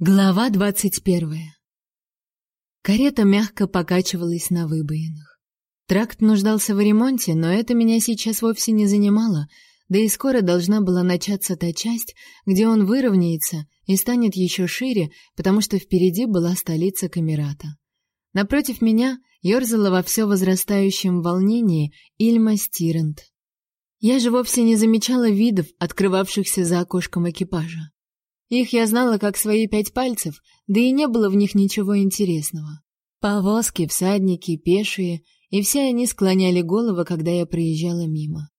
Глава двадцать первая. Карета мягко покачивалась на выбоинах. Тракт нуждался в ремонте, но это меня сейчас вовсе не занимало, да и скоро должна была начаться та часть, где он выровняется и станет еще шире, потому что впереди была столица Камерата. Напротив меня ерзала во все возрастающем волнении Ильма Стирент. Я же вовсе не замечала видов, открывавшихся за окошком экипажа. Их я знала как свои пять пальцев, да и не было в них ничего интересного. Повозки, всадники, пешие, и все они склоняли головы, когда я проезжала мимо.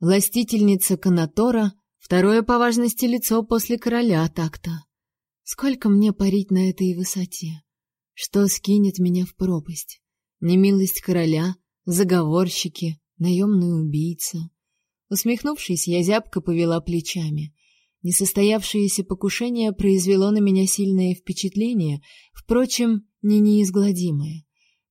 Властительница Канатора, второе по важности лицо после короля так-то. Сколько мне парить на этой высоте? Что скинет меня в пропасть? Немилость короля, заговорщики, наемный убийца. Усмехнувшись, я зябко повела плечами. Несостоявшееся покушение произвело на меня сильное впечатление, впрочем, не неизгладимое.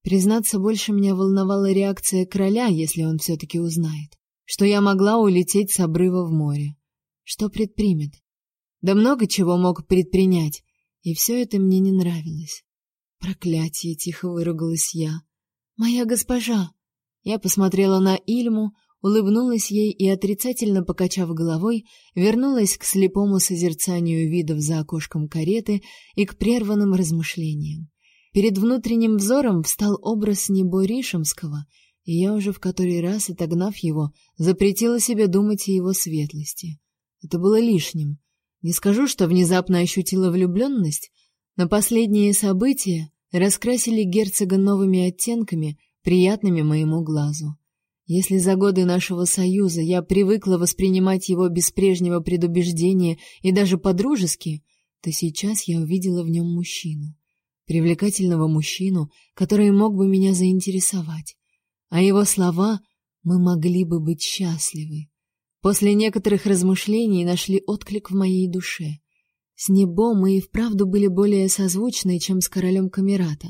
Признаться, больше меня волновала реакция короля, если он все-таки узнает, что я могла улететь с обрыва в море. Что предпримет? Да много чего мог предпринять, и все это мне не нравилось. Проклятие, тихо выругалась я. Моя госпожа. Я посмотрела на Ильму, улыбнулась ей и, отрицательно покачав головой, вернулась к слепому созерцанию видов за окошком кареты и к прерванным размышлениям. Перед внутренним взором встал образ Небо Ришемского, и я уже в который раз, отогнав его, запретила себе думать о его светлости. Это было лишним. Не скажу, что внезапно ощутила влюбленность, но последние события раскрасили герцога новыми оттенками, приятными моему глазу. Если за годы нашего союза я привыкла воспринимать его без прежнего предубеждения и даже по-дружески, то сейчас я увидела в нем мужчину, привлекательного мужчину, который мог бы меня заинтересовать. А его слова «мы могли бы быть счастливы» после некоторых размышлений нашли отклик в моей душе. С Небо мы и вправду были более созвучны, чем с королем Камерата.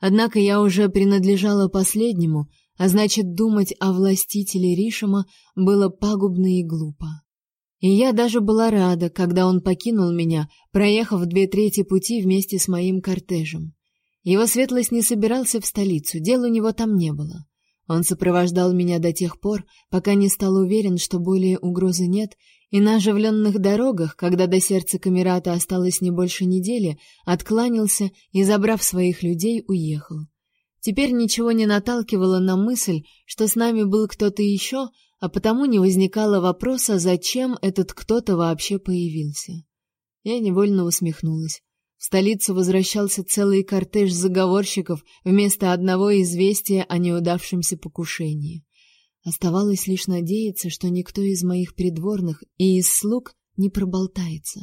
Однако я уже принадлежала последнему — а значит, думать о властителе Ришима было пагубно и глупо. И я даже была рада, когда он покинул меня, проехав две трети пути вместе с моим кортежем. Его светлость не собирался в столицу, дел у него там не было. Он сопровождал меня до тех пор, пока не стал уверен, что более угрозы нет, и на оживленных дорогах, когда до сердца Камерата осталось не больше недели, откланялся и, забрав своих людей, уехал. Теперь ничего не наталкивало на мысль, что с нами был кто-то еще, а потому не возникало вопроса, зачем этот кто-то вообще появился. Я невольно усмехнулась. В столицу возвращался целый кортеж заговорщиков вместо одного известия о неудавшемся покушении. Оставалось лишь надеяться, что никто из моих придворных и из слуг не проболтается.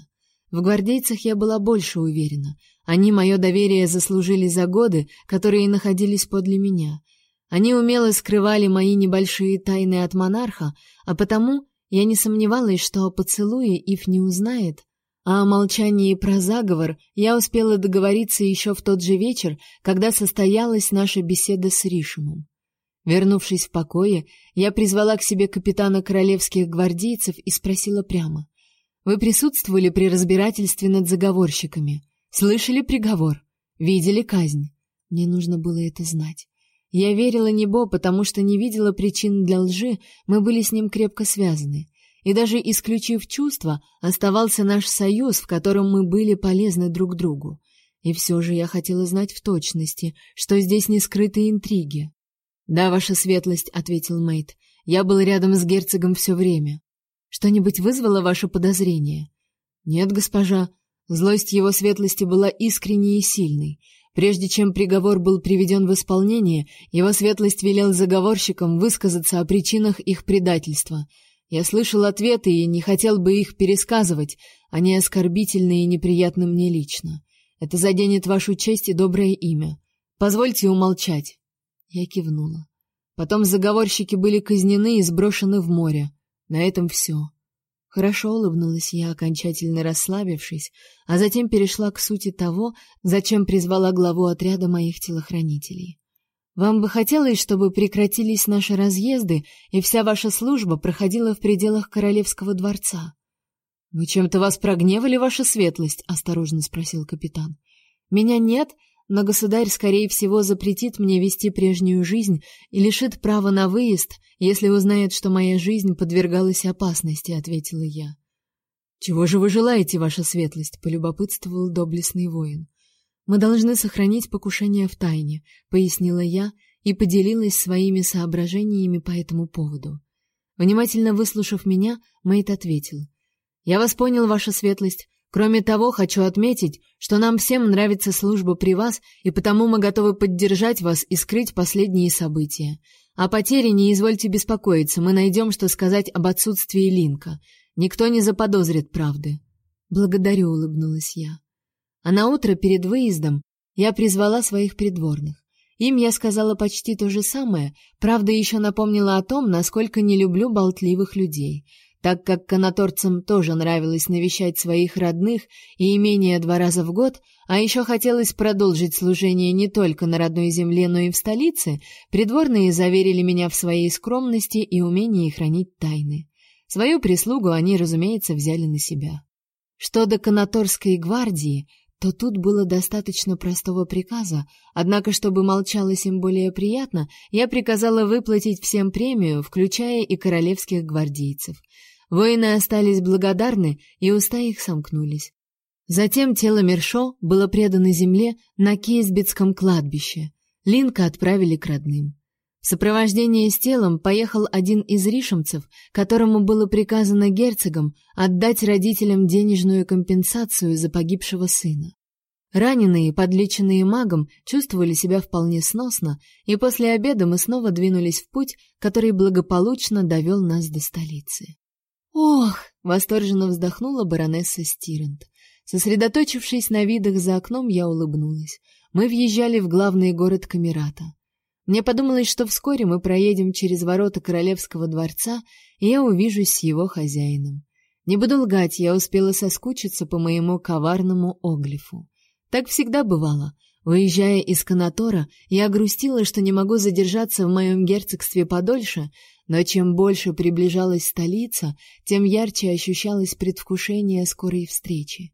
В гвардейцах я была больше уверена. Они мое доверие заслужили за годы, которые находились подле меня. Они умело скрывали мои небольшие тайны от монарха, а потому я не сомневалась, что о поцелуе Ив не узнает, а о молчании про заговор я успела договориться еще в тот же вечер, когда состоялась наша беседа с Ришемом. Вернувшись в покое, я призвала к себе капитана королевских гвардейцев и спросила прямо: вы присутствовали при разбирательстве над заговорщиками, слышали приговор, видели казнь. Мне нужно было это знать. Я верила Небо, потому что не видела причин для лжи, мы были с ним крепко связаны. И даже исключив чувства, оставался наш союз, в котором мы были полезны друг другу. И все же я хотела знать в точности, что здесь не скрытые интриги. "Да, ваша светлость", ответил Мейт. "Я был рядом с герцогом все время. Что-нибудь вызвало ваше подозрение? Нет, госпожа. Злость его светлости была искренней и сильной. Прежде чем приговор был приведен в исполнение, его светлость велел заговорщикам высказаться о причинах их предательства. Я слышал ответы и не хотел бы их пересказывать, они оскорбительны и неприятны мне лично. Это заденет вашу честь и доброе имя. Позвольте умолчать. Я кивнула. Потом заговорщики были казнены и сброшены в море. На этом все. Хорошо улыбнулась я, окончательно расслабившись, а затем перешла к сути того, зачем призвала главу отряда моих телохранителей. Вам бы хотелось, чтобы прекратились наши разъезды и вся ваша служба проходила в пределах королевского дворца. Мы чем-то вас прогневали, ваша светлость?» — осторожно спросил капитан. «Меня нет, но государь, скорее всего, запретит мне вести прежнюю жизнь и лишит права на выезд, если узнает, что моя жизнь подвергалась опасности», — ответила я. «Чего же вы желаете, ваша светлость?» — полюбопытствовал доблестный воин. «Мы должны сохранить покушение в тайне», — пояснила я и поделилась своими соображениями по этому поводу. Внимательно выслушав меня, Мэйд ответил. «Я вас понял, ваша светлость. Кроме того, хочу отметить, что нам всем нравится служба при вас, и потому мы готовы поддержать вас и скрыть последние события. О потере не извольте беспокоиться, мы найдем, что сказать об отсутствии Линка. Никто не заподозрит правды». «Благодарю», — улыбнулась я. А на утро перед выездом я призвала своих придворных. Им я сказала почти то же самое, правда, еще напомнила о том, насколько не люблю болтливых людей. Так как канаторцам тоже нравилось навещать своих родных и имение два раза в год, а еще хотелось продолжить служение не только на родной земле, но и в столице, придворные заверили меня в своей скромности и умении хранить тайны. Свою прислугу они, разумеется, взяли на себя. Что до канаторской гвардии, то тут было достаточно простого приказа, однако, чтобы молчалось им более приятно, я приказала выплатить всем премию, включая и королевских гвардейцев. Воины остались благодарны, и уста их сомкнулись. Затем тело Мершо было предано земле на Кейсбитском кладбище. Линка отправили к родным. В сопровождении с телом поехал один из ришемцев, которому было приказано герцогом отдать родителям денежную компенсацию за погибшего сына. Раненые, подлеченные магом, чувствовали себя вполне сносно, и после обеда мы снова двинулись в путь, который благополучно довел нас до столицы. Ох, восторженно вздохнула баронесса Стирент. Сосредоточившись на видах за окном, я улыбнулась. Мы въезжали в главный город Камерата. Мне подумалось, что вскоре мы проедем через ворота королевского дворца, и я увижусь с его хозяином. Не буду лгать, я успела соскучиться по моему коварному оглифу. Так всегда бывало. Уезжая из Канатора, я грустила, что не могу задержаться в моем герцогстве подольше, но чем больше приближалась столица, тем ярче ощущалось предвкушение скорой встречи.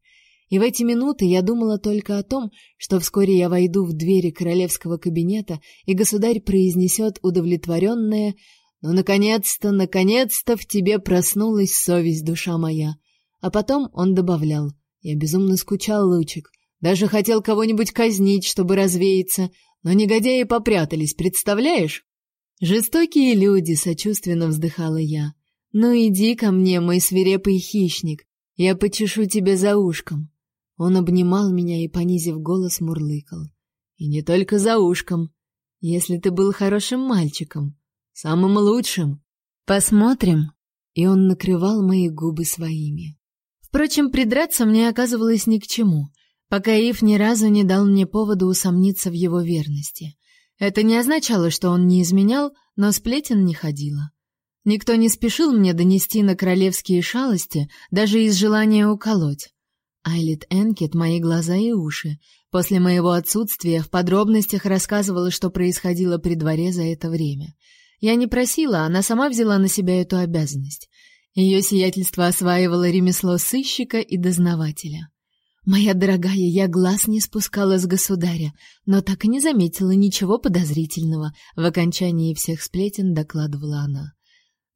И в эти минуты я думала только о том, что вскоре я войду в двери королевского кабинета, и государь произнесет удовлетворенное «Ну, наконец-то, наконец-то в тебе проснулась совесть, душа моя». А потом он добавлял «Я безумно скучал, Лучик, даже хотел кого-нибудь казнить, чтобы развеяться, но негодяи попрятались, представляешь?» «Жестокие люди», — сочувственно вздыхала я. «Ну иди ко мне, мой свирепый хищник, я почешу тебя за ушком». Он обнимал меня и, понизив голос, мурлыкал. И не только за ушком. Если ты был хорошим мальчиком, самым лучшим. Посмотрим. И он накрывал мои губы своими. Впрочем, придраться мне оказывалось ни к чему, пока Ив ни разу не дал мне повода усомниться в его верности. Это не означало, что он не изменял, но сплетен не ходило. Никто не спешил мне донести на королевские шалости, даже из желания уколоть. Айлит Энкет мои глаза и уши. После моего отсутствия в подробностях рассказывала, что происходило при дворе за это время. Я не просила, она сама взяла на себя эту обязанность. Ее сиятельство осваивало ремесло сыщика и дознавателя. Моя дорогая, я глаз не спускала с государя, но так и не заметила ничего подозрительного, в окончании всех сплетен докладывала она.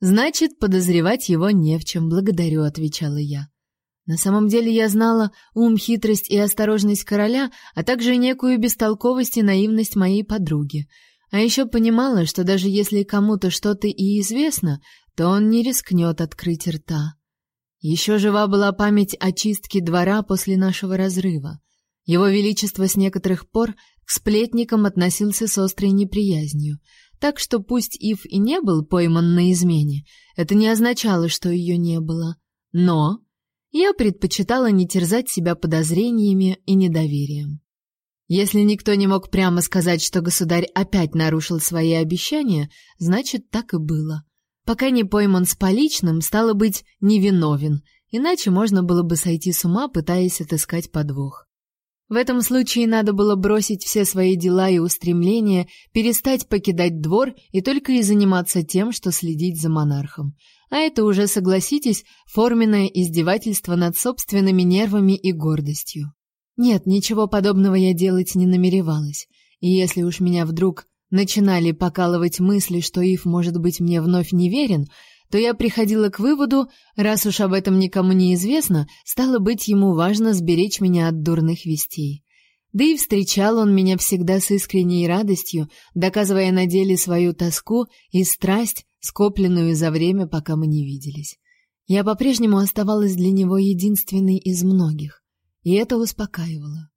Значит, подозревать его не в чем, благодарю, отвечала я. На самом деле я знала ум, хитрость и осторожность короля, а также некую бестолковость и наивность моей подруги. А еще понимала, что даже если кому-то что-то и известно, то он не рискнет открыть рта. Еще жива была память о чистке двора после нашего разрыва. Его величество с некоторых пор к сплетникам относился с острой неприязнью, так что пусть Ив и не был пойман на измене, это не означало, что ее не было. Но я предпочитала не терзать себя подозрениями и недоверием. Если никто не мог прямо сказать, что государь опять нарушил свои обещания, значит, так и было. Пока не пойман с поличным, стало быть, невиновен, иначе можно было бы сойти с ума, пытаясь отыскать подвох. В этом случае надо было бросить все свои дела и устремления, перестать покидать двор и только и заниматься тем, что следить за монархом. А это уже, согласитесь, форменное издевательство над собственными нервами и гордостью. Нет, ничего подобного я делать не намеревалась. И если уж меня вдруг начинали покалывать мысли, что Ив может быть мне вновь неверен, то я приходила к выводу, раз уж об этом никому не известно, стало быть, ему важно сберечь меня от дурных вестей. Да и встречал он меня всегда с искренней радостью, доказывая на деле свою тоску и страсть, скопленную за время, пока мы не виделись. Я по-прежнему оставалась для него единственной из многих, и это успокаивало.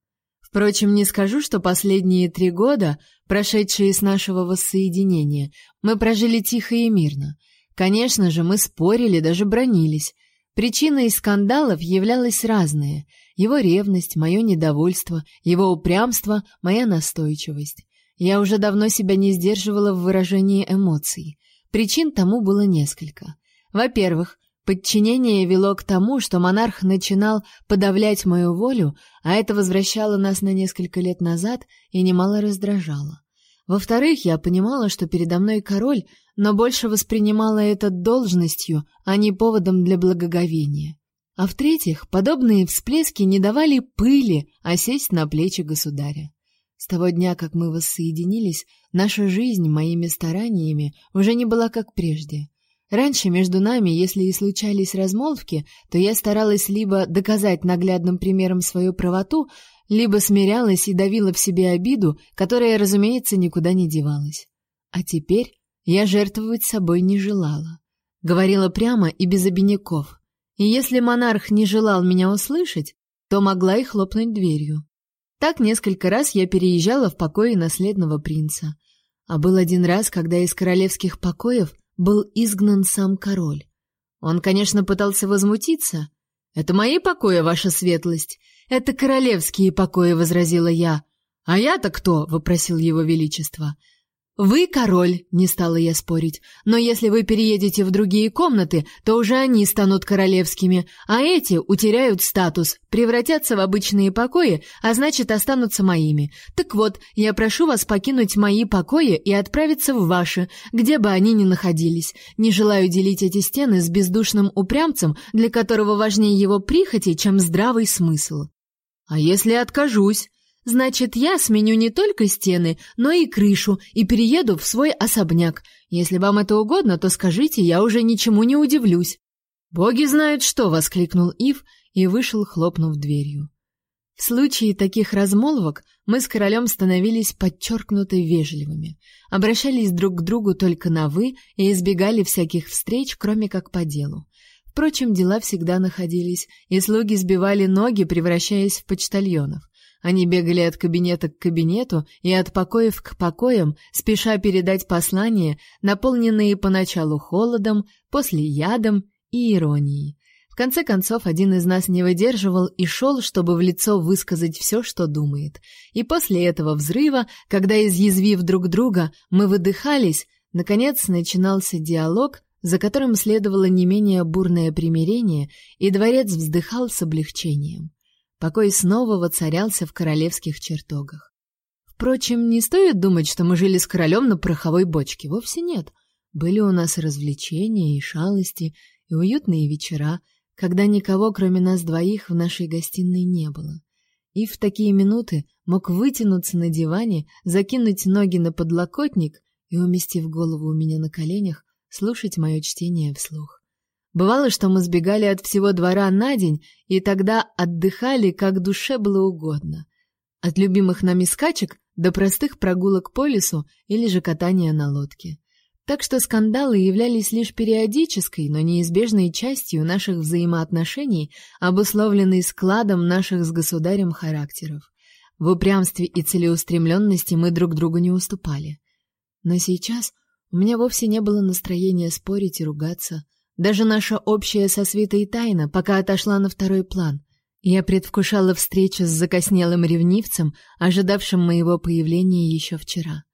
Впрочем, не скажу, что последние три года, прошедшие с нашего воссоединения, мы прожили тихо и мирно — Конечно же, мы спорили, даже бронились. Причиной скандалов являлась разная: его ревность, мое недовольство, его упрямство, моя настойчивость. Я уже давно себя не сдерживала в выражении эмоций. Причин тому было несколько. Во-первых, подчинение вело к тому, что монарх начинал подавлять мою волю, а это возвращало нас на несколько лет назад и немало раздражало. Во-вторых, я понимала, что передо мной король, но больше воспринимала это должностью, а не поводом для благоговения. А в-третьих, подобные всплески не давали пыли осесть на плечи государя. С того дня, как мы воссоединились, наша жизнь моими стараниями уже не была как прежде. Раньше между нами, если и случались размолвки, то я старалась либо доказать наглядным примером свою правоту, либо смирялась и давила в себе обиду, которая, разумеется, никуда не девалась. А теперь я жертвовать собой не желала. Говорила прямо и без обиняков. И если монарх не желал меня услышать, то могла и хлопнуть дверью. Так несколько раз я переезжала в покои наследного принца. А был один раз, когда из королевских покоев был изгнан сам король. Он, конечно, пытался возмутиться. «Это мои покои, ваша светлость. Это королевские покои», — возразила я. «А я-то кто?» — вопросил его величество. Вы король, не стала я спорить. Но если вы переедете в другие комнаты, то уже они станут королевскими, а эти утеряют статус, превратятся в обычные покои, а значит, останутся моими. Так вот, я прошу вас покинуть мои покои и отправиться в ваши, где бы они ни находились. Не желаю делить эти стены с бездушным упрямцем, для которого важнее его прихоти, чем здравый смысл. А если откажусь? Значит, я сменю не только стены, но и крышу и перееду в свой особняк. Если вам это угодно, то скажите, я уже ничему не удивлюсь. Боги знают что, воскликнул Ив и вышел, хлопнув дверью. В случае таких размолвок мы с королем становились подчеркнуто вежливыми, обращались друг к другу только на вы и избегали всяких встреч, кроме как по делу. Впрочем, дела всегда находились, и слуги сбивали ноги, превращаясь в почтальонов. Они бегали от кабинета к кабинету и от покоев к покоям, спеша передать послания, наполненные поначалу холодом, после ядом и иронией. В конце концов, один из нас не выдерживал и шел, чтобы в лицо высказать все, что думает. И после этого взрыва, когда, изъязвив друг друга, мы выдыхались, наконец начинался диалог, за которым следовало не менее бурное примирение, и дворец вздыхал с облегчением. Покой снова воцарялся в королевских чертогах. Впрочем, не стоит думать, что мы жили с королем на пороховой бочке. Вовсе нет. Были у нас развлечения и шалости, и уютные вечера, когда никого, кроме нас двоих, в нашей гостиной не было. И в такие минуты мог вытянуться на диване, закинуть ноги на подлокотник и, уместив голову у меня на коленях, слушать мое чтение вслух. Бывало, что мы сбегали от всего двора на день, и тогда отдыхали, как душе было угодно. От любимых нами скачек до простых прогулок по лесу или же катания на лодке. Так что скандалы являлись лишь периодической, но неизбежной частью наших взаимоотношений, обусловленной складом наших с государем характеров. В упрямстве и целеустремленности мы друг другу не уступали. Но сейчас у меня вовсе не было настроения спорить и ругаться. Даже наша общая со Свитой тайна пока отошла на второй план. Я предвкушала встречу с закоснелым ревнивцем, ожидавшим моего появления еще вчера.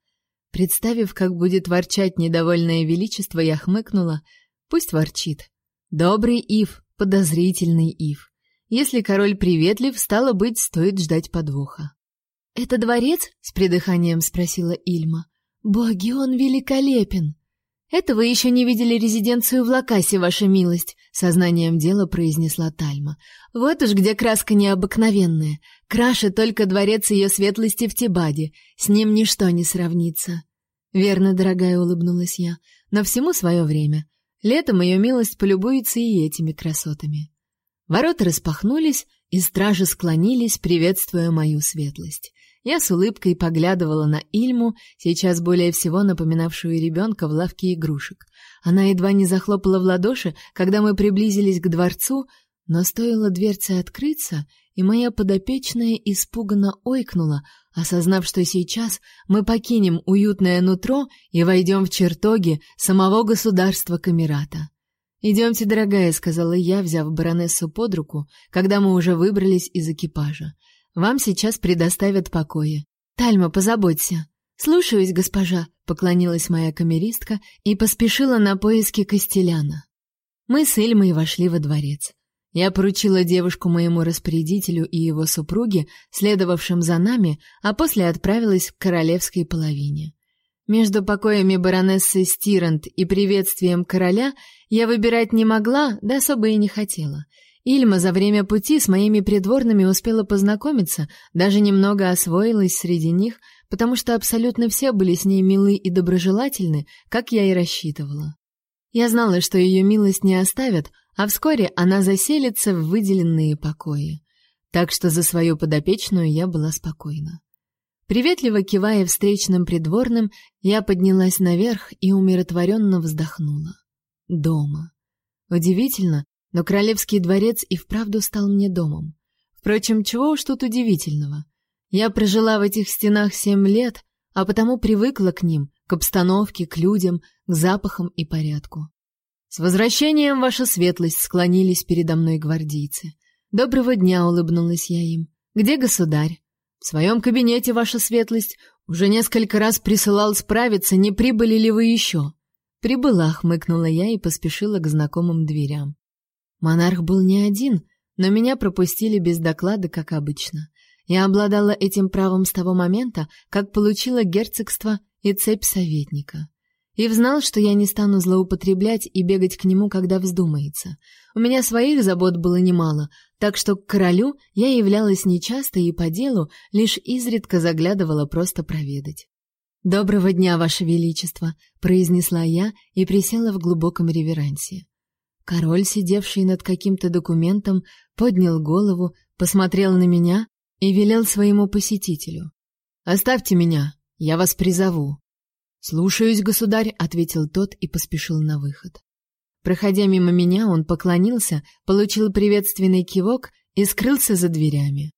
Представив, как будет ворчать недовольное величество, я хмыкнула. Пусть ворчит. Добрый Ив, подозрительный Ив. Если король приветлив, стало быть, стоит ждать подвоха. «Это дворец?» — с придыханием спросила Ильма. «Боги, он великолепен!» «Это вы еще не видели резиденцию в Лакасе, ваша милость», — сознанием дела произнесла Тальма. «Вот уж где краска необыкновенная. Краше только дворец ее светлости в Тибаде. С ним ничто не сравнится». «Верно, дорогая», — улыбнулась я, — «но всему свое время. Летом ее милость полюбуется и этими красотами». Ворота распахнулись, и стражи склонились, приветствуя мою светлость. Я с улыбкой поглядывала на Ильму, сейчас более всего напоминавшую ребенка в лавке игрушек. Она едва не захлопала в ладоши, когда мы приблизились к дворцу, но стоило дверце открыться, и моя подопечная испуганно ойкнула, осознав, что сейчас мы покинем уютное нутро и войдем в чертоги самого государства Камерата. «Идемте, дорогая», — сказала я, взяв баронессу под руку, когда мы уже выбрались из экипажа. Вам сейчас предоставят покои. Тальма, позаботься. Слушаюсь, госпожа, поклонилась моя камеристка и поспешила на поиски Костеляна. Мы с Ильмой вошли во дворец. Я поручила девушку моему распорядителю и его супруге, следовавшим за нами, а после отправилась к королевской половине. Между покоями баронессы Стирант и приветствием короля я выбирать не могла, да особо и не хотела — Ильма за время пути с моими придворными успела познакомиться, даже немного освоилась среди них, потому что абсолютно все были с ней милы и доброжелательны, как я и рассчитывала. Я знала, что ее милость не оставят, а вскоре она заселится в выделенные покои. Так что за свою подопечную я была спокойна. Приветливо кивая встречным придворным, я поднялась наверх и умиротворенно вздохнула. Дома. Удивительно, но королевский дворец и вправду стал мне домом. Впрочем, чего уж тут удивительного. Я прожила в этих стенах семь лет, а потому привыкла к ним, к обстановке, к людям, к запахам и порядку. С возвращением, ваша светлость, склонились передо мной гвардейцы. Доброго дня, улыбнулась я им. Где государь? В своем кабинете, ваша светлость, уже несколько раз присылал справиться, не прибыли ли вы еще?» Прибыла, хмыкнула я и поспешила к знакомым дверям. Монарх был не один, но меня пропустили без доклада, как обычно. Я обладала этим правом с того момента, как получила герцогство и цепь советника. Ив знал, что я не стану злоупотреблять и бегать к нему, когда вздумается. У меня своих забот было немало, так что к королю я являлась нечасто и по делу лишь изредка заглядывала просто проведать. «Доброго дня, Ваше Величество!» — произнесла я и присела в глубоком реверансе. Король, сидевший над каким-то документом, поднял голову, посмотрел на меня и велел своему посетителю: "Оставьте меня, я вас призову". "Слушаюсь, государь", ответил тот и поспешил на выход. Проходя мимо меня, он поклонился, получил приветственный кивок и скрылся за дверями.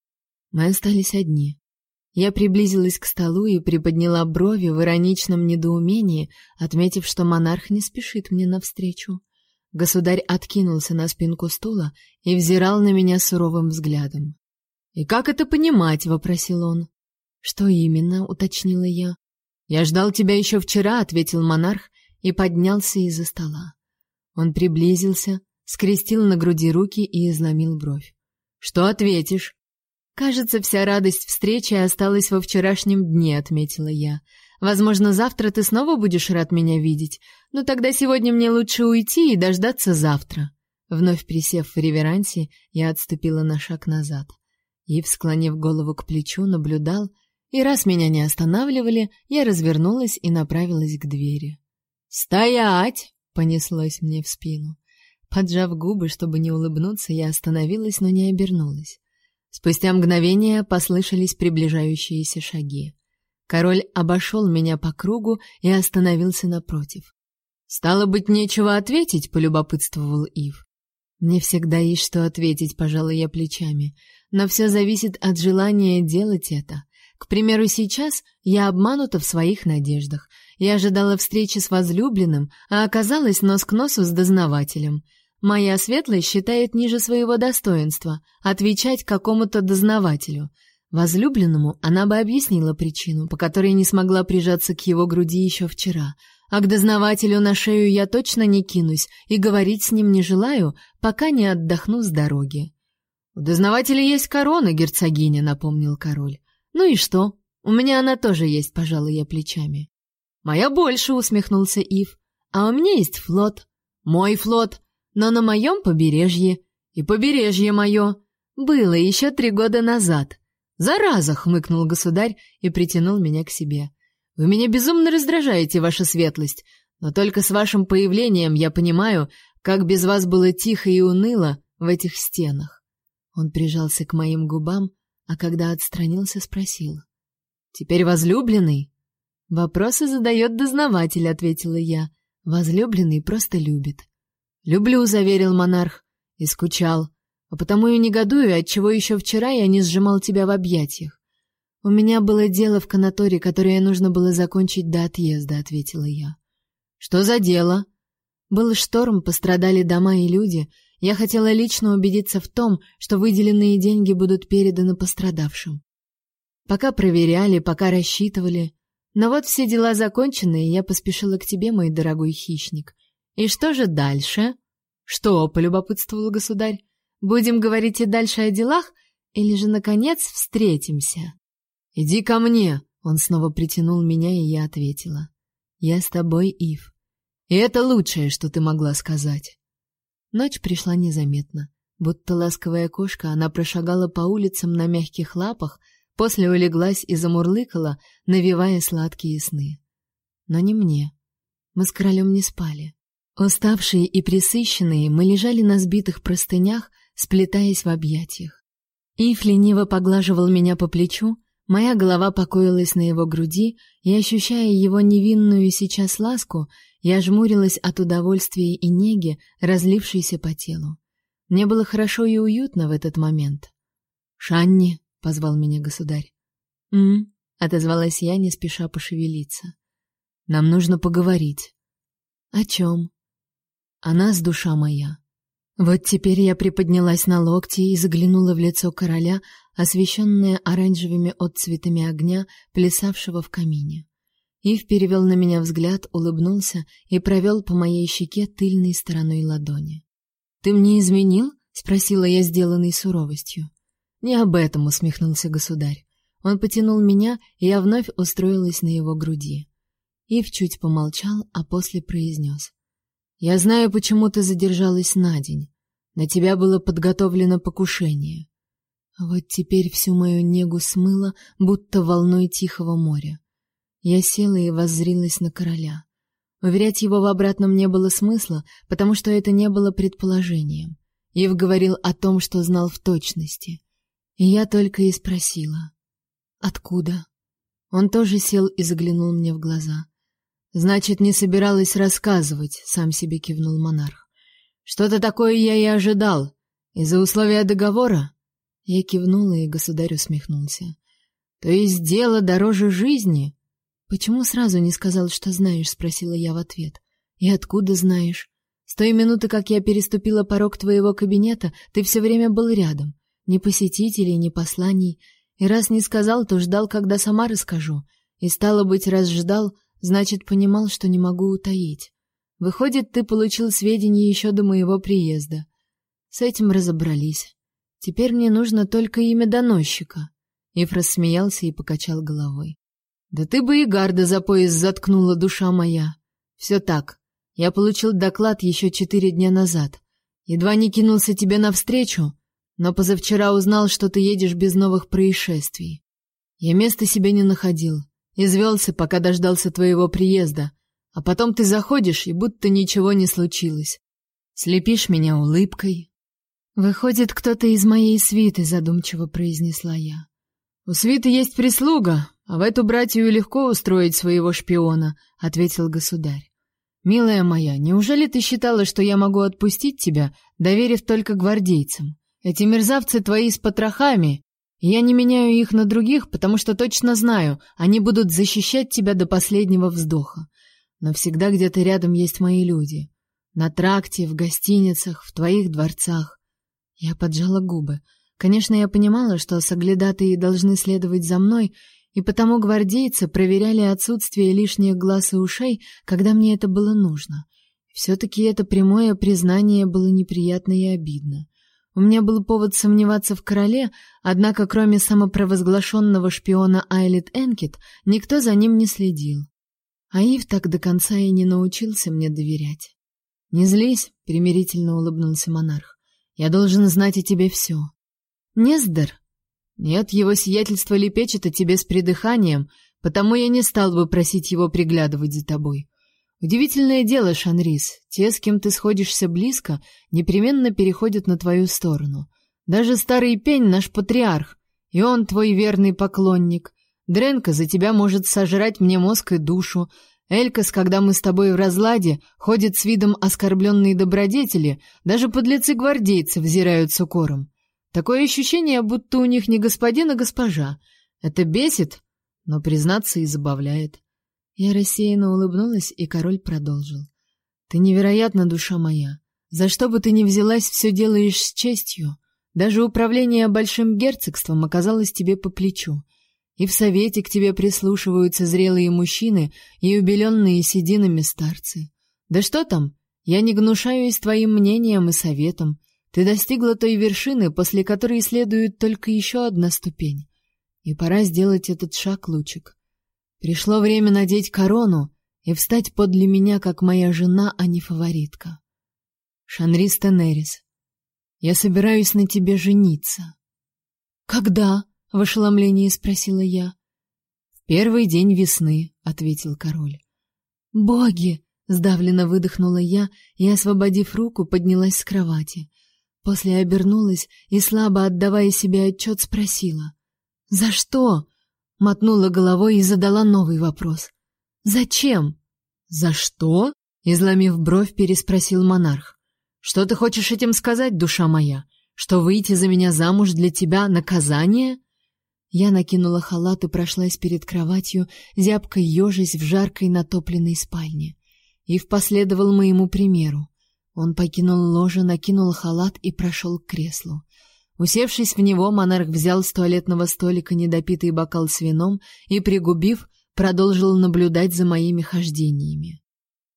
Мы остались одни. Я приблизилась к столу и приподняла брови в ироничном недоумении, отметив, что монарх не спешит мне навстречу. Государь откинулся на спинку стула и взирал на меня суровым взглядом. "И как это понимать?" вопросил он. "Что именно?" уточнила я. "Я ждал тебя еще вчера", ответил монарх и поднялся из-за стола. Он приблизился, скрестил на груди руки и изломил бровь. "Что ответишь?" Кажется, вся радость встречи осталась во вчерашнем дне, отметила я. Возможно, завтра ты снова будешь рад меня видеть, но тогда сегодня мне лучше уйти и дождаться завтра. Вновь присев в реверансе, я отступила на шаг назад. Ив, склонив голову к плечу, наблюдал, и раз меня не останавливали, я развернулась и направилась к двери. «Стоять!» — понеслось мне в спину. Поджав губы, чтобы не улыбнуться, я остановилась, но не обернулась. Спустя мгновение послышались приближающиеся шаги. Король обошел меня по кругу и остановился напротив. Стало быть, нечего ответить, полюбопытствовал Ив. Мне всегда есть что ответить, пожалуй, я плечами, но все зависит от желания делать это. К примеру, сейчас я обманута в своих надеждах. Я ожидала встречи с возлюбленным, а оказалась нос к носу с дознавателем. Моя светлость считает ниже своего достоинства отвечать какому-то дознавателю. Возлюбленному она бы объяснила причину, по которой не смогла прижаться к его груди еще вчера. А к дознавателю на шею я точно не кинусь и говорить с ним не желаю, пока не отдохну с дороги. У дознавателя есть корона, герцогиня, напомнил король. Ну и что? У меня она тоже есть, пожалуй, я плечами. Моя больше, усмехнулся Ив. А у меня есть флот. Мой флот, но на моем побережье. И побережье мое. Было еще три года назад. Зараза, хмыкнул государь и притянул меня к себе. Вы меня безумно раздражаете, ваша светлость, но только с вашим появлением я понимаю, как без вас было тихо и уныло в этих стенах. Он прижался к моим губам, а когда отстранился, спросил: "Теперь возлюбленный?" "Вопросы задает дознаватель", ответила я. "Возлюбленный просто любит". "Люблю", заверил монарх, и скучал, а потому и негодую, отчего еще вчера я не сжимал тебя в объятиях. У меня было дело в канаторе, которое нужно было закончить до отъезда, ответила я. Что за дело? Был шторм, пострадали дома и люди. Я хотела лично убедиться в том, что выделенные деньги будут переданы пострадавшим. Пока проверяли, пока рассчитывали. Но вот все дела закончены, и я поспешила к тебе, мой дорогой хищник. И что же дальше? Что, полюбопытствовал государь? Будем говорить и дальше о делах, или же наконец встретимся? Иди ко мне, он снова притянул меня, и я ответила: Я с тобой, Ив. И это лучшее, что ты могла сказать. Ночь пришла незаметно. Будто ласковая кошка, она прошагала по улицам на мягких лапах, после улеглась и замурлыкала, навевая сладкие сны. Но не мне. Мы с королем не спали. Уставшие и пресыщенные, мы лежали на сбитых простынях, сплетаясь в объятиях. Ив лениво поглаживал меня по плечу, моя голова покоилась на его груди, и, ощущая его невинную сейчас ласку, я жмурилась от удовольствия и неги, разлившейся по телу. Мне было хорошо и уютно в этот момент. «Шанни!» — позвал меня государь. «М-м», отозвалась я, не спеша пошевелиться. «Нам нужно поговорить». «О чем?» «О нас, душа моя». Вот теперь я приподнялась на локти и заглянула в лицо короля, освещенное оранжевыми отцветами огня, плясавшего в камине. Ив перевел на меня взгляд, улыбнулся и провел по моей щеке тыльной стороной ладони. «Ты мне изменил?» — спросила я, сделанной суровостью. «Не об этом», — усмехнулся государь. Он потянул меня, и я вновь устроилась на его груди. Ив чуть помолчал, а после произнес. «Я знаю, почему ты задержалась на день. На тебя было подготовлено покушение. Вот теперь всю мою негу смыло, будто волной тихого моря. Я села и воззрилась на короля. Уверять его в обратном не было смысла, потому что это не было предположением. Ив говорил о том, что знал в точности. И я только и спросила: "Откуда?" Он тоже сел и заглянул мне в глаза. Значит, не собиралась рассказывать, сам себе кивнул монарх. Что-то такое я и ожидал. Из-за условия договора? Я кивнула, и государь усмехнулся. То есть дело дороже жизни? Почему сразу не сказал, что знаешь, спросила я в ответ. И откуда знаешь? С той минуты, как я переступила порог твоего кабинета, ты все время был рядом. Ни посетителей, ни посланий. И раз не сказал, то ждал, когда сама расскажу. И стало быть, раз ждал, значит, понимал, что не могу утаить. Выходит, ты получил сведения еще до моего приезда. С этим разобрались. Теперь мне нужно только имя доносчика. Ив рассмеялся и покачал головой. Да ты бы и гарда за пояс заткнула, душа моя. Все так. Я получил доклад еще четыре дня назад. Едва не кинулся тебе навстречу, но позавчера узнал, что ты едешь без новых происшествий. Я места себе не находил. Извелся, пока дождался твоего приезда. А потом ты заходишь, и будто ничего не случилось. Слепишь меня улыбкой. Выходит, кто-то из моей свиты, задумчиво произнесла я. У свиты есть прислуга, а в эту братью легко устроить своего шпиона, ответил государь. Милая моя, неужели ты считала, что я могу отпустить тебя, доверив только гвардейцам? Эти мерзавцы твои с потрохами, я не меняю их на других, потому что точно знаю, они будут защищать тебя до последнего вздоха. Но всегда где-то рядом есть мои люди. На тракте, в гостиницах, в твоих дворцах. Я поджала губы. Конечно, я понимала, что соглядатые должны следовать за мной, и потому гвардейцы проверяли отсутствие лишних глаз и ушей, когда мне это было нужно. все таки это прямое признание было неприятно и обидно. У меня был повод сомневаться в короле, однако кроме самопровозглашенного шпиона Айлит Энкет, никто за ним не следил. А Ив так до конца и не научился мне доверять. «Не злись», — примирительно улыбнулся монарх. «Я должен знать о тебе все». «Нездор?» «Нет, его сиятельство лепечет о тебе с придыханием, потому я не стал бы просить его приглядывать за тобой. Удивительное дело, Шанрис, те, с кем ты сходишься близко, непременно переходят на твою сторону. Даже старый пень наш патриарх, и он твой верный поклонник. Дренка за тебя может сожрать мне мозг и душу. Элькас, когда мы с тобой в разладе, ходит с видом оскорбленной добродетели, даже подлецы-гвардейцы взирают с укором. Такое ощущение, будто у них не господин, а госпожа. Это бесит, но, признаться, и забавляет. Я рассеянно улыбнулась, и король продолжил. «Ты невероятна, душа моя. За что бы ты ни взялась, все делаешь с честью. Даже управление большим герцогством оказалось тебе по плечу. И в совете к тебе прислушиваются зрелые мужчины и убеленные сединами старцы. Да что там, я не гнушаюсь твоим мнением и советом. Ты достигла той вершины, после которой следует только еще одна ступень. И пора сделать этот шаг, Лучик. Пришло время надеть корону и встать подле меня, как моя жена, а не фаворитка. Шанрис Тенерис, я собираюсь на тебе жениться. Когда? в ошеломлении спросила я. В первый день весны, ответил король. Боги, сдавленно выдохнула я и, освободив руку, поднялась с кровати. После обернулась и слабо отдавая себе отчет, спросила: "За что?" Мотнула головой и задала новый вопрос. Зачем? За что? изломив бровь, переспросил монарх. Что ты хочешь этим сказать, душа моя? Что выйти за меня замуж для тебя наказание? Я накинула халат и прошлась перед кроватью, зябко ежась в жаркой натопленной спальне. И последовал моему примеру. Он покинул ложе, накинул халат и прошел к креслу. Усевшись в него, монарх взял с туалетного столика недопитый бокал с вином и, пригубив, продолжил наблюдать за моими хождениями.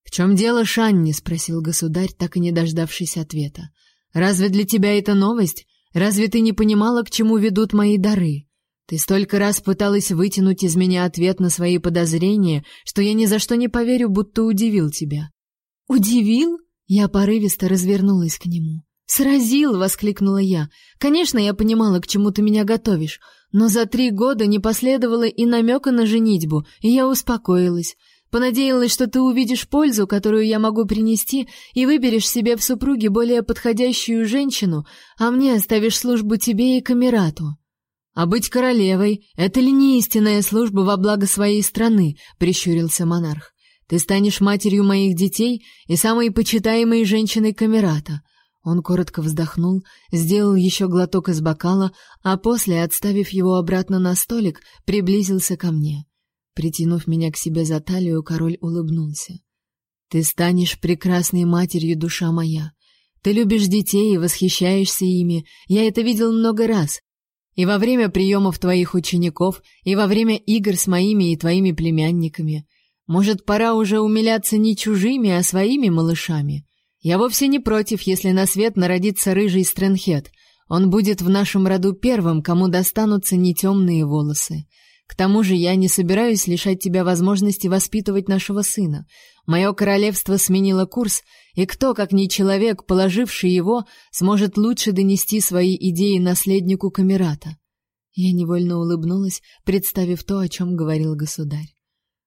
«В чем дело, Шанни?» — спросил государь, так и не дождавшись ответа. «Разве для тебя это новость? Разве ты не понимала, к чему ведут мои дары? Ты столько раз пыталась вытянуть из меня ответ на свои подозрения, что я ни за что не поверю, будто удивил тебя». «Удивил?» — я порывисто развернулась к нему. «Сразил!» — воскликнула я. «Конечно, я понимала, к чему ты меня готовишь, но за три года не последовало и намека на женитьбу, и я успокоилась. Понадеялась, что ты увидишь пользу, которую я могу принести, и выберешь себе в супруге более подходящую женщину, а мне оставишь службу тебе и камерату». «А быть королевой — это ли не истинная служба во благо своей страны?» — прищурился монарх. «Ты станешь матерью моих детей и самой почитаемой женщиной камерата». Он коротко вздохнул, сделал еще глоток из бокала, а после, отставив его обратно на столик, приблизился ко мне. Притянув меня к себе за талию, король улыбнулся. Ты станешь прекрасной матерью, душа моя. Ты любишь детей и восхищаешься ими. Я это видел много раз. И во время приемов твоих учеников, и во время игр с моими и твоими племянниками. Может, пора уже умиляться не чужими, а своими малышами. Я вовсе не против, если на свет народится рыжий Стрэнхед. Он будет в нашем роду первым, кому достанутся не темные волосы. К тому же я не собираюсь лишать тебя возможности воспитывать нашего сына. Мое королевство сменило курс, и кто, как не человек, положивший его, сможет лучше донести свои идеи наследнику Камерата? Я невольно улыбнулась, представив то, о чем говорил государь.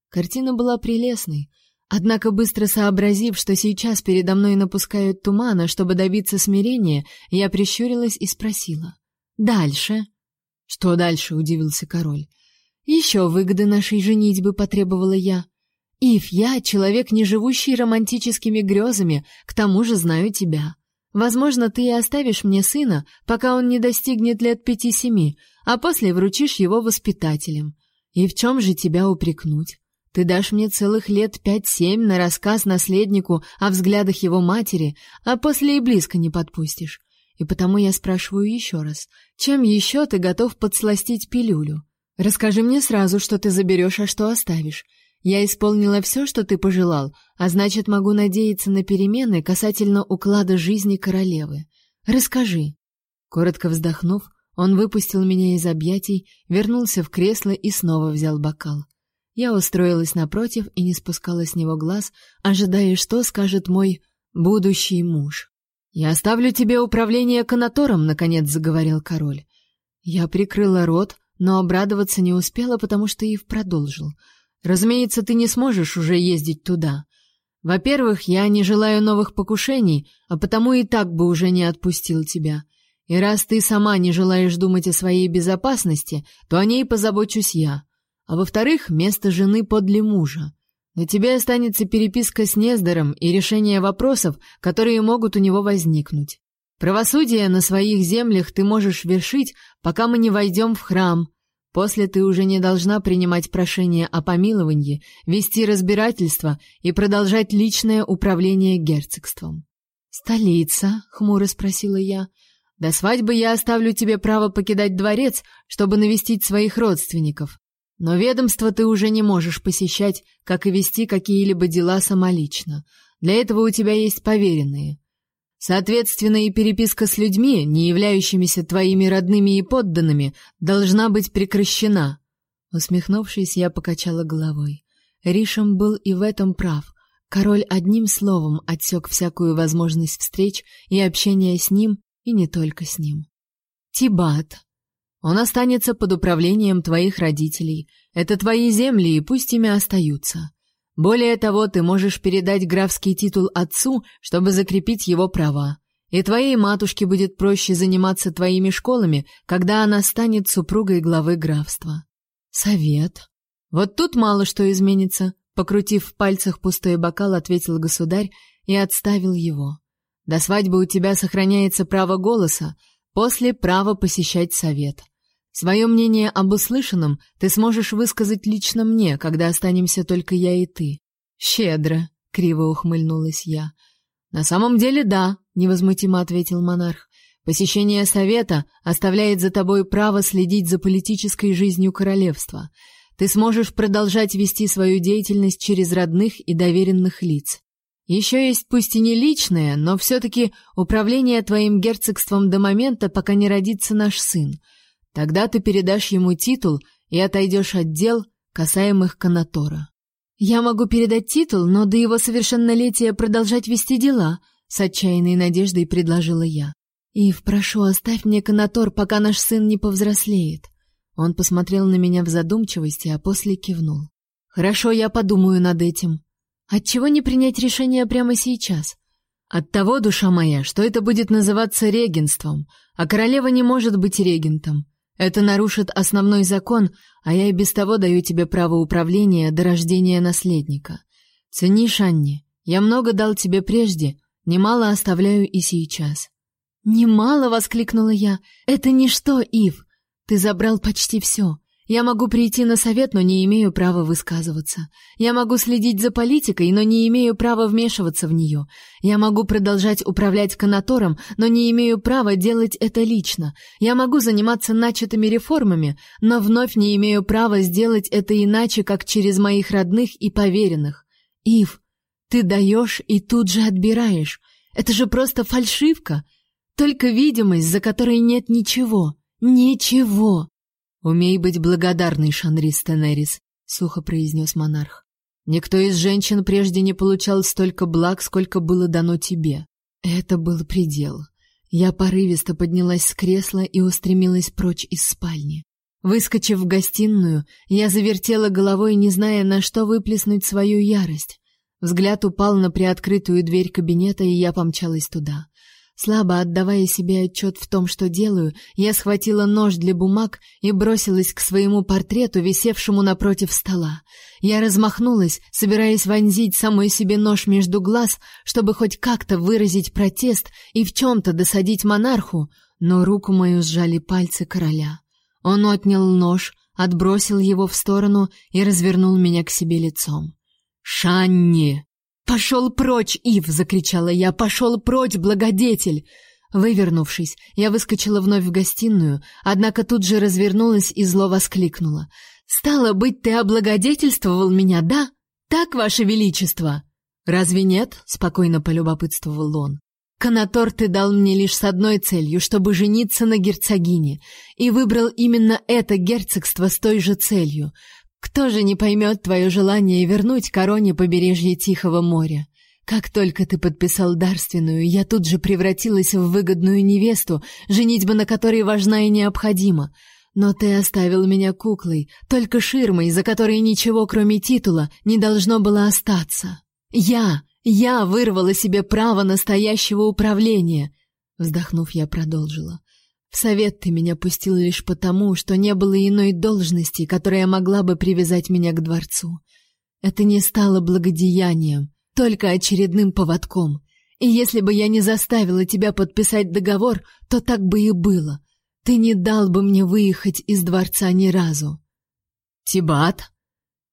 Картина была прелестной, Однако, быстро сообразив, что сейчас передо мной напускают тумана, чтобы добиться смирения, я прищурилась и спросила. «Дальше?» «Что дальше?» — удивился король. «Еще выгоды нашей женитьбы потребовала я. Ив, я человек, не живущий романтическими грезами, к тому же знаю тебя. Возможно, ты и оставишь мне сына, пока он не достигнет лет пяти-семи, а после вручишь его воспитателям. И в чем же тебя упрекнуть? Ты дашь мне целых лет пять-семь на рассказ наследнику о взглядах его матери, а после и близко не подпустишь. И потому я спрашиваю еще раз, чем еще ты готов подсластить пилюлю? Расскажи мне сразу, что ты заберешь, а что оставишь. Я исполнила все, что ты пожелал, а значит, могу надеяться на перемены касательно уклада жизни королевы. Расскажи. Коротко вздохнув, он выпустил меня из объятий, вернулся в кресло и снова взял бокал. Я устроилась напротив и не спускала с него глаз, ожидая, что скажет мой будущий муж. «Я оставлю тебе управление канатором», — наконец заговорил король. Я прикрыла рот, но обрадоваться не успела, потому что Ив продолжил. «Разумеется, ты не сможешь уже ездить туда. Во-первых, я не желаю новых покушений, а потому и так бы уже не отпустил тебя. И раз ты сама не желаешь думать о своей безопасности, то о ней позабочусь я. А во-вторых, место жены подле мужа. На тебе останется переписка с Нездором и решение вопросов, которые могут у него возникнуть. Правосудие на своих землях ты можешь вершить, пока мы не войдем в храм. После ты уже не должна принимать прошение о помиловании, вести разбирательство и продолжать личное управление герцогством. Столица, хмуро спросила я. До свадьбы я оставлю тебе право покидать дворец, чтобы навестить своих родственников. Но ведомство ты уже не можешь посещать, как и вести какие-либо дела самолично. Для этого у тебя есть поверенные. Соответственно, и переписка с людьми, не являющимися твоими родными и подданными, должна быть прекращена. Усмехнувшись, я покачала головой. Ришем был и в этом прав. Король одним словом отсек всякую возможность встреч и общения с ним, и не только с ним. Тибат, он останется под управлением твоих родителей. Это твои земли, и пусть ими остаются. Более того, ты можешь передать графский титул отцу, чтобы закрепить его права. И твоей матушке будет проще заниматься твоими школами, когда она станет супругой главы графства. Совет. Вот тут мало что изменится, покрутив в пальцах пустой бокал, ответил государь и отставил его. До свадьбы у тебя сохраняется право голоса, после право посещать совет. Свое мнение об услышанном ты сможешь высказать лично мне, когда останемся только я и ты. Щедро, криво ухмыльнулась я. На самом деле, да, невозмутимо ответил монарх. Посещение совета оставляет за тобой право следить за политической жизнью королевства. Ты сможешь продолжать вести свою деятельность через родных и доверенных лиц. Еще есть пусть и не личное, но все таки управление твоим герцогством до момента, пока не родится наш сын. Тогда ты передашь ему титул и отойдешь от дел, касаемых Канатора. Я могу передать титул, но до его совершеннолетия продолжать вести дела, с отчаянной надеждой предложила я. Ив, прошу, оставь мне Канатор, пока наш сын не повзрослеет. Он посмотрел на меня в задумчивости, а после кивнул. Хорошо, я подумаю над этим. Отчего не принять решение прямо сейчас? От того, душа моя, что это будет называться регенством, а королева не может быть регентом. Это нарушит основной закон, а я и без того даю тебе право управления до рождения наследника. Цени, Шанни, я много дал тебе прежде, немало оставляю и сейчас. Немало, воскликнула я. Это ничто, Ив. Ты забрал почти все. Я могу прийти на совет, но не имею права высказываться. Я могу следить за политикой, но не имею права вмешиваться в нее. Я могу продолжать управлять канатором, но не имею права делать это лично. Я могу заниматься начатыми реформами, но вновь не имею права сделать это иначе, как через моих родных и поверенных. Ив, ты даешь и тут же отбираешь. Это же просто фальшивка. Только видимость, за которой нет ничего. Ничего. Умей быть благодарной, Шанрис Тенерис, сухо произнес монарх. Никто из женщин прежде не получал столько благ, сколько было дано тебе. Это был предел. Я порывисто поднялась с кресла и устремилась прочь из спальни. Выскочив в гостиную, я завертела головой, не зная, на что выплеснуть свою ярость. Взгляд упал на приоткрытую дверь кабинета, и я помчалась туда. Слабо отдавая себе отчет в том, что делаю, я схватила нож для бумаг и бросилась к своему портрету, висевшему напротив стола. Я размахнулась, собираясь вонзить самой себе нож между глаз, чтобы хоть как-то выразить протест и в чем-то досадить монарху, но руку мою сжали пальцы короля. Он отнял нож, отбросил его в сторону и развернул меня к себе лицом. «Шанни!» «Пошел прочь, Ив!» — закричала я. «Пошел прочь, благодетель!» Вывернувшись, я выскочила вновь в гостиную, однако тут же развернулась и зло воскликнула. «Стало быть, ты облагодетельствовал меня, да? Так, ваше величество?» «Разве нет?» — спокойно полюбопытствовал он. Канатор ты дал мне лишь с одной целью, чтобы жениться на герцогине, и выбрал именно это герцогство с той же целью. Кто же не поймет твое желание вернуть короне побережье Тихого моря? Как только ты подписал дарственную, я тут же превратилась в выгодную невесту, женитьба на которой важна и необходима. Но ты оставил меня куклой, только ширмой, за которой ничего, кроме титула, не должно было остаться. Я, я вырвала себе право настоящего управления. Вздохнув, я продолжила. В совет ты меня пустил лишь потому, что не было иной должности, которая могла бы привязать меня к дворцу. Это не стало благодеянием, только очередным поводком. И если бы я не заставила тебя подписать договор, то так бы и было. Ты не дал бы мне выехать из дворца ни разу. Тибат,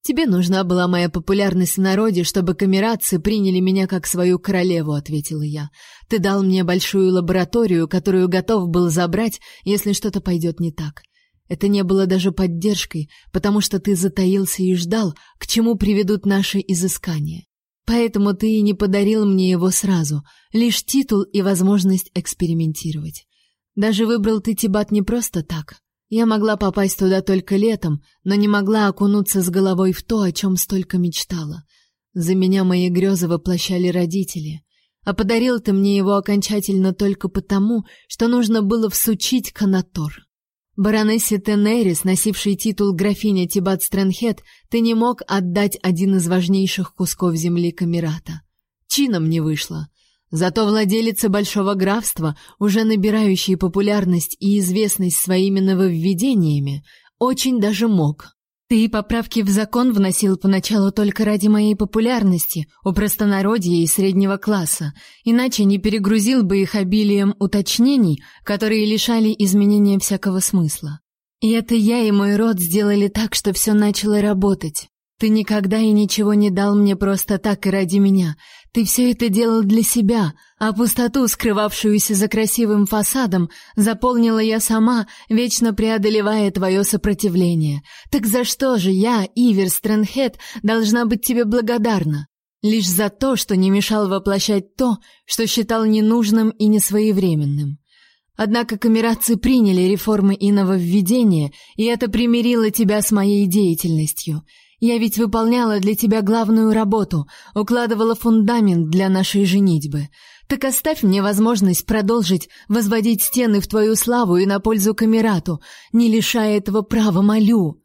Тебе нужна была моя популярность в народе, чтобы камерадцы приняли меня как свою королеву, ответила я. Ты дал мне большую лабораторию, которую готов был забрать, если что-то пойдет не так. Это не было даже поддержкой, потому что ты затаился и ждал, к чему приведут наши изыскания. Поэтому ты и не подарил мне его сразу, лишь титул и возможность экспериментировать. Даже выбрал ты Тибат не просто так. Я могла попасть туда только летом, но не могла окунуться с головой в то, о чем столько мечтала. За меня мои грезы воплощали родители. А подарил ты мне его окончательно только потому, что нужно было всучить канатор. Баронессе Тенерис, носившей титул графиня Тибат Стрэнхед, ты не мог отдать один из важнейших кусков земли Камерата. Чином не вышло. Зато владелица большого графства, уже набирающие популярность и известность своими нововведениями, очень даже мог. Ты поправки в закон вносил поначалу только ради моей популярности у простонародья и среднего класса, иначе не перегрузил бы их обилием уточнений, которые лишали изменения всякого смысла. И это я и мой род сделали так, что все начало работать. Ты никогда и ничего не дал мне просто так и ради меня. Ты все это делал для себя, а пустоту, скрывавшуюся за красивым фасадом, заполнила я сама, вечно преодолевая твое сопротивление. Так за что же я, Ивер Стрэнхед, должна быть тебе благодарна? Лишь за то, что не мешал воплощать то, что считал ненужным и несвоевременным. Однако камерадцы приняли реформы и нововведения, и это примирило тебя с моей деятельностью — я ведь выполняла для тебя главную работу, укладывала фундамент для нашей женитьбы. Так оставь мне возможность продолжить возводить стены в твою славу и на пользу камерату, не лишая этого права, молю.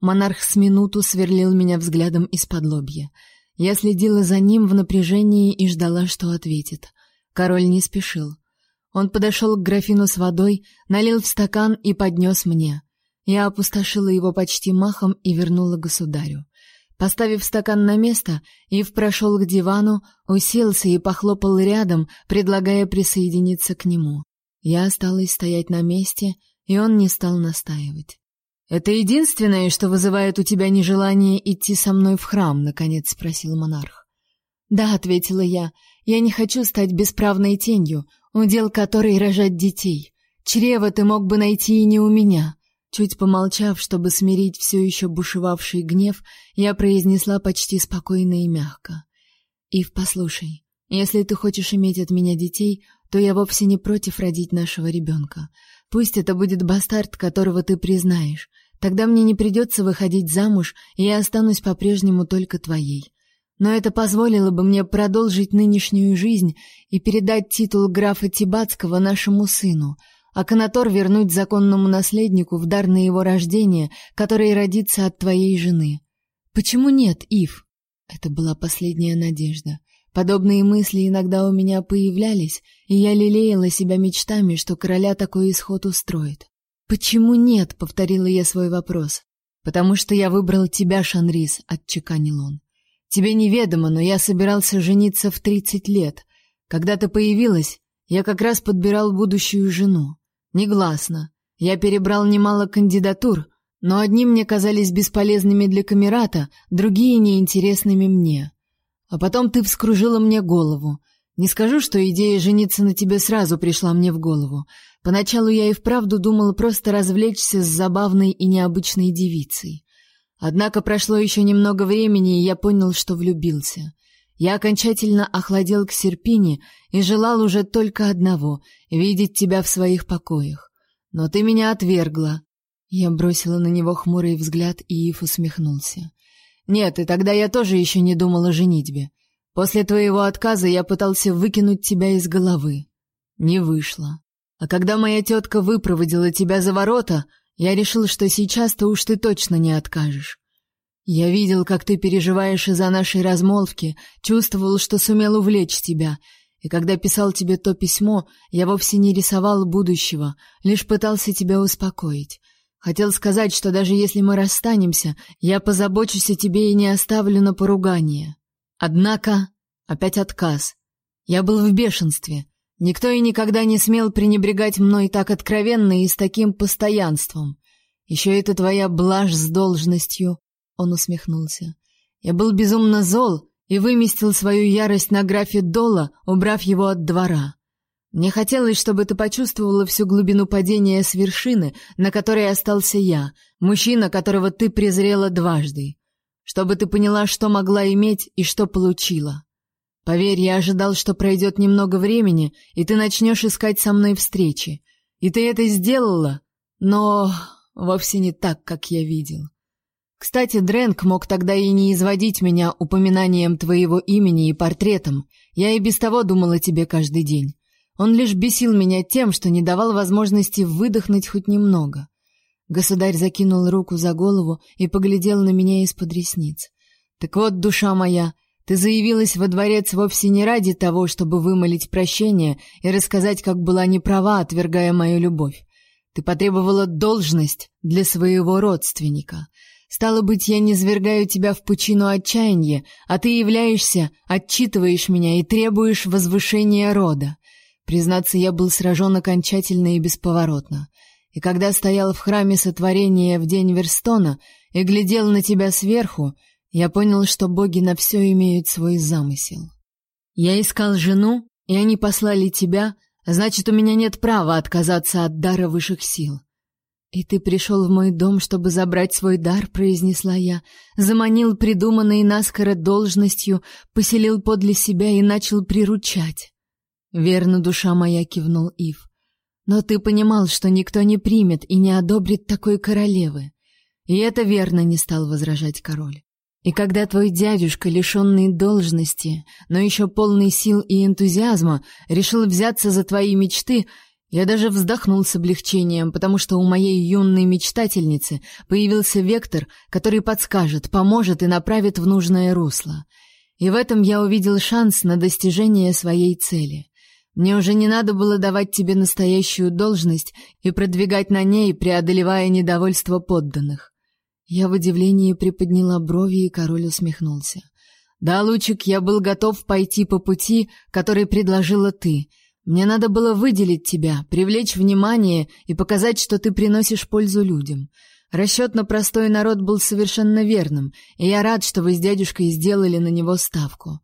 Монарх с минуту сверлил меня взглядом из-под лобья. Я следила за ним в напряжении и ждала, что ответит. Король не спешил. Он подошел к графину с водой, налил в стакан и поднес мне. Я опустошила его почти махом и вернула государю. Поставив стакан на место, Ив прошел к дивану, уселся и похлопал рядом, предлагая присоединиться к нему. Я осталась стоять на месте, и он не стал настаивать. Это единственное, что вызывает у тебя нежелание идти со мной в храм, наконец спросил монарх. Да, ответила я. Я не хочу стать бесправной тенью, удел которой рожать детей. Чрево ты мог бы найти и не у меня. Чуть помолчав, чтобы смирить все еще бушевавший гнев, я произнесла почти спокойно и мягко: "Ив, послушай, если ты хочешь иметь от меня детей, то я вовсе не против родить нашего ребенка. Пусть это будет бастард, которого ты признаешь. Тогда мне не придется выходить замуж, и я останусь по-прежнему только твоей. Но это позволило бы мне продолжить нынешнюю жизнь и передать титул графа Тибатского нашему сыну." А Канатор вернуть законному наследнику в дар на его рождение, который родится от твоей жены. Почему нет, Ив? Это была последняя надежда. Подобные мысли иногда у меня появлялись, и я лелеяла себя мечтами, что короля такой исход устроит. Почему нет, повторила я свой вопрос. Потому что я выбрал тебя, Шанрис, отчеканил он. Тебе неведомо, но я собирался жениться в тридцать лет. Когда ты появилась, я как раз подбирал будущую жену. Негласно. Я перебрал немало кандидатур, но одни мне казались бесполезными для камерата, другие неинтересными мне. А потом ты вскружила мне голову. Не скажу, что идея жениться на тебе сразу пришла мне в голову. Поначалу я и вправду думала просто развлечься с забавной и необычной девицей. Однако прошло еще немного времени, и я понял, что влюбился. Я окончательно охладел к Серпине и желал уже только одного — видеть тебя в своих покоях. Но ты меня отвергла. Я бросила на него хмурый взгляд, и Ив усмехнулся. Нет, и тогда я тоже еще не думал о женитьбе. После твоего отказа я пытался выкинуть тебя из головы. Не вышло. А когда моя тетка выпроводила тебя за ворота, я решил, что сейчас-то уж ты точно не откажешь. Я видел, как ты переживаешь из-за нашей размолвки, чувствовал, что сумел увлечь тебя. И когда писал тебе то письмо, я вовсе не рисовал будущего, лишь пытался тебя успокоить. Хотел сказать, что даже если мы расстанемся, я позабочусь о тебе и не оставлю на поругание. Однако опять отказ. Я был в бешенстве. Никто и никогда не смел пренебрегать мной так откровенно и с таким постоянством. Еще это твоя блажь с должностью, он усмехнулся. Я был безумно зол и выместил свою ярость на графе Дола, убрав его от двора. Мне хотелось, чтобы ты почувствовала всю глубину падения с вершины, на которой остался я, мужчина, которого ты презрела дважды. Чтобы ты поняла, что могла иметь и что получила. Поверь, я ожидал, что пройдет немного времени, и ты начнешь искать со мной встречи. И ты это сделала, но вовсе не так, как я видел. Кстати, Дрэнк мог тогда и не изводить меня упоминанием твоего имени и портретом. Я и без того думала о тебе каждый день. Он лишь бесил меня тем, что не давал возможности выдохнуть хоть немного. Государь закинул руку за голову и поглядел на меня из-под ресниц. Так вот, душа моя, ты заявилась во дворец вовсе не ради того, чтобы вымолить прощение и рассказать, как была неправа, отвергая мою любовь. Ты потребовала должность для своего родственника. Стало быть, я не свергаю тебя в пучину отчаяния, а ты являешься, отчитываешь меня и требуешь возвышения рода. Признаться, я был сражен окончательно и бесповоротно. И когда стоял в храме сотворения в день Верстона и глядел на тебя сверху, я понял, что боги на все имеют свой замысел. Я искал жену, и они послали тебя, значит, у меня нет права отказаться от дара высших сил. «И ты пришел в мой дом, чтобы забрать свой дар», — произнесла я, заманил придуманной наскоро должностью, поселил подле себя и начал приручать. «Верно, душа моя», — кивнул Ив. «Но ты понимал, что никто не примет и не одобрит такой королевы». И это верно, не стал возражать король. И когда твой дядюшка, лишенный должности, но еще полный сил и энтузиазма, решил взяться за твои мечты, я даже вздохнул с облегчением, потому что у моей юной мечтательницы появился вектор, который подскажет, поможет и направит в нужное русло. И в этом я увидел шанс на достижение своей цели. Мне уже не надо было давать тебе настоящую должность и продвигать на ней, преодолевая недовольство подданных. Я в удивлении приподняла брови, и король усмехнулся. Да, Лучик, я был готов пойти по пути, который предложила ты — мне надо было выделить тебя, привлечь внимание и показать, что ты приносишь пользу людям. Расчет на простой народ был совершенно верным, и я рад, что вы с дядюшкой сделали на него ставку.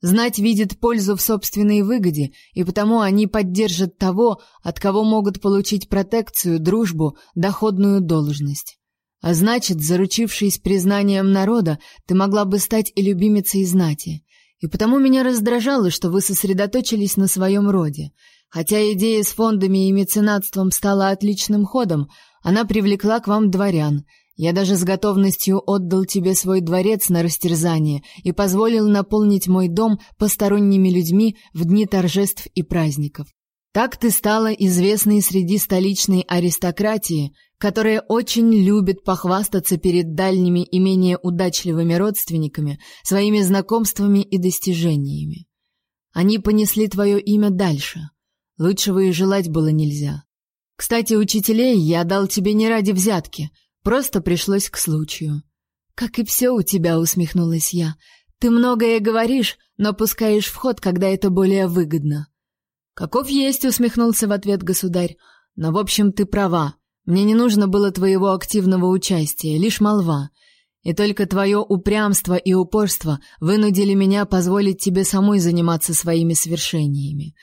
Знать видит пользу в собственной выгоде, и потому они поддержат того, от кого могут получить протекцию, дружбу, доходную должность. А значит, заручившись признанием народа, ты могла бы стать и любимицей знати. И потому меня раздражало, что вы сосредоточились на своем роде. Хотя идея с фондами и меценатством стала отличным ходом, она привлекла к вам дворян. Я даже с готовностью отдал тебе свой дворец на растерзание и позволил наполнить мой дом посторонними людьми в дни торжеств и праздников. Так ты стала известной среди столичной аристократии, которая очень любит похвастаться перед дальними и менее удачливыми родственниками своими знакомствами и достижениями. Они понесли твое имя дальше. Лучшего и желать было нельзя. Кстати, учителей я дал тебе не ради взятки, просто пришлось к случаю. Как и все у тебя, усмехнулась я. Ты многое говоришь, но пускаешь в ход, когда это более выгодно. Каков есть, усмехнулся в ответ государь. Но в общем ты права. Мне не нужно было твоего активного участия, лишь молва. И только твое упрямство и упорство вынудили меня позволить тебе самой заниматься своими свершениями.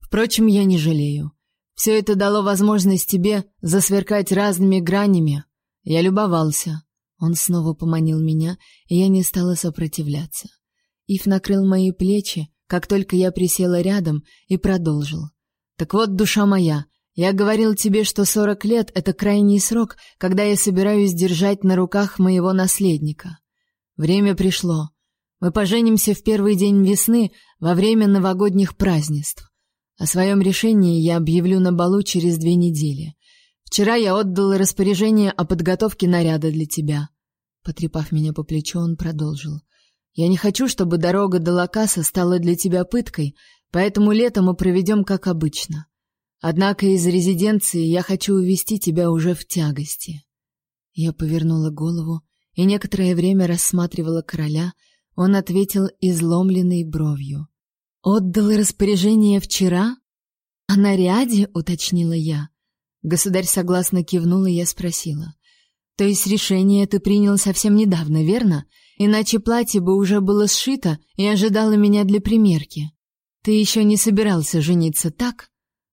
Впрочем, я не жалею. Все это дало возможность тебе засверкать разными гранями. Я любовался. Он снова поманил меня, и я не стала сопротивляться. Ив накрыл мои плечи, как только я присела рядом, и продолжил. «Так вот, душа моя, я говорил тебе, что сорок лет — это крайний срок, когда я собираюсь держать на руках моего наследника. Время пришло. Мы поженимся в первый день весны во время новогодних празднеств. О своем решении я объявлю на балу через две недели. Вчера я отдал распоряжение о подготовке наряда для тебя. Потрепав меня по плечу, он продолжил: "Я не хочу, чтобы дорога до Лакаса стала для тебя пыткой, поэтому лето мы проведем как обычно. Однако из резиденции я хочу увести тебя уже в тягости". Я повернула голову и некоторое время рассматривала короля. Он ответил изломленной бровью. Отдал распоряжение вчера? О наряде, уточнила я. Государь согласно кивнул, и я спросила: "То есть решение ты принял совсем недавно, верно? Иначе платье бы уже было сшито и ожидало меня для примерки. Ты еще не собирался жениться, так?"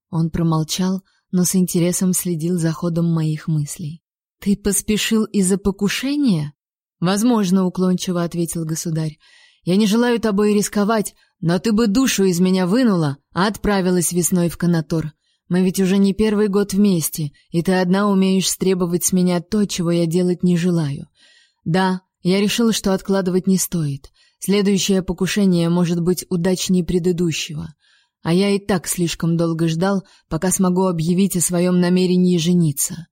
Он промолчал, но с интересом следил за ходом моих мыслей. Ты поспешил из-за покушения? Возможно, уклончиво ответил государь. Я не желаю тобой рисковать, но ты бы душу из меня вынула, а отправилась весной в Канатор. Мы ведь уже не первый год вместе, и ты одна умеешь требовать с меня то, чего я делать не желаю. Да, я решила, что откладывать не стоит. Следующее покушение может быть удачнее предыдущего. А я и так слишком долго ждал, пока смогу объявить о своем намерении жениться.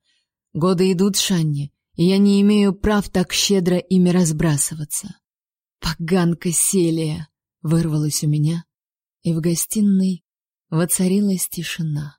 Годы идут, Шанни, и я не имею прав так щедро ими разбрасываться. Поганка Селия! Вырвалось у меня, и в гостиной воцарилась тишина.